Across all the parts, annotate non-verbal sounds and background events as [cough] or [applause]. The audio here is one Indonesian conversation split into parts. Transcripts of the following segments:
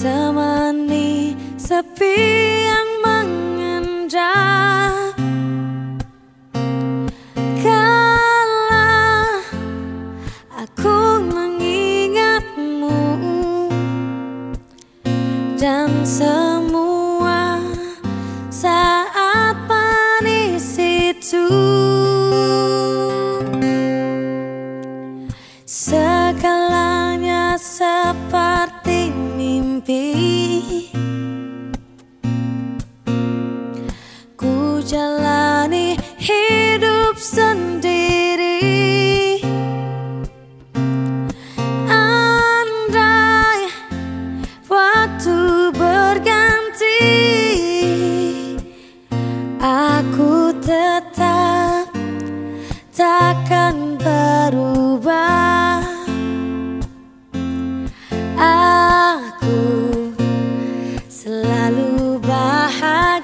temani sepi yang mengendap kala aku mengingatmu dan semua saat panis itu.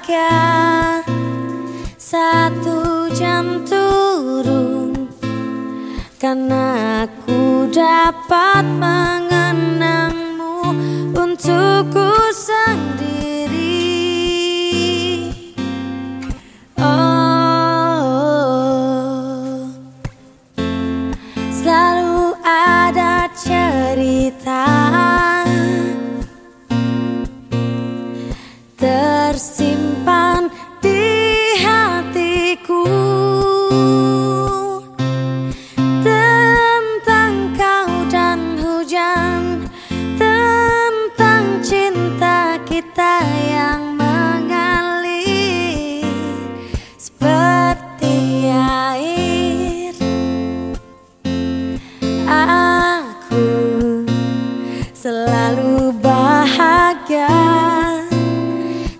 Bahagia. Satu jam turun Karena aku dapat mengenangmu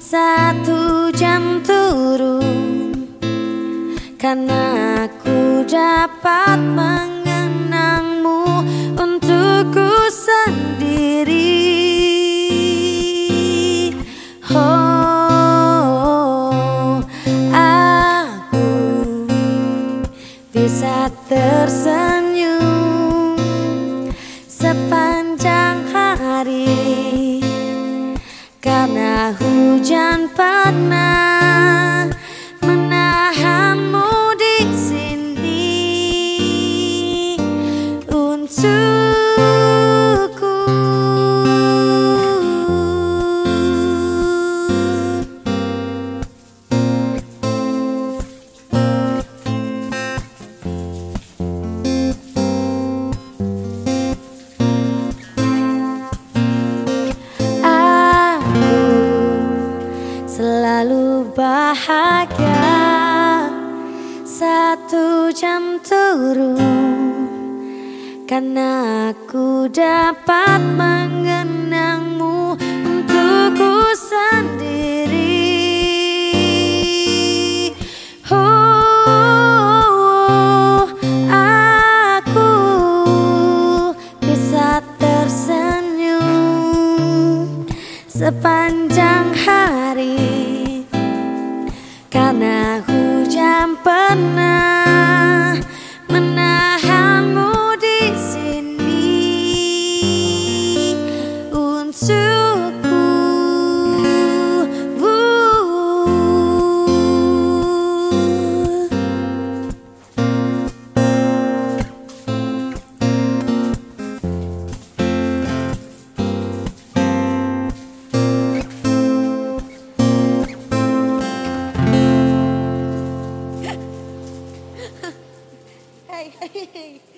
Satu jam turun Karena aku dapat mengenangmu Untukku sendiri. Oh, aku bisa tersenyum sepanjang hari hujan pernah Satu jam turun Karena aku dapat mengenangmu Untukku sendiri. Aku bisa tersenyum sepanjang Yay! [laughs]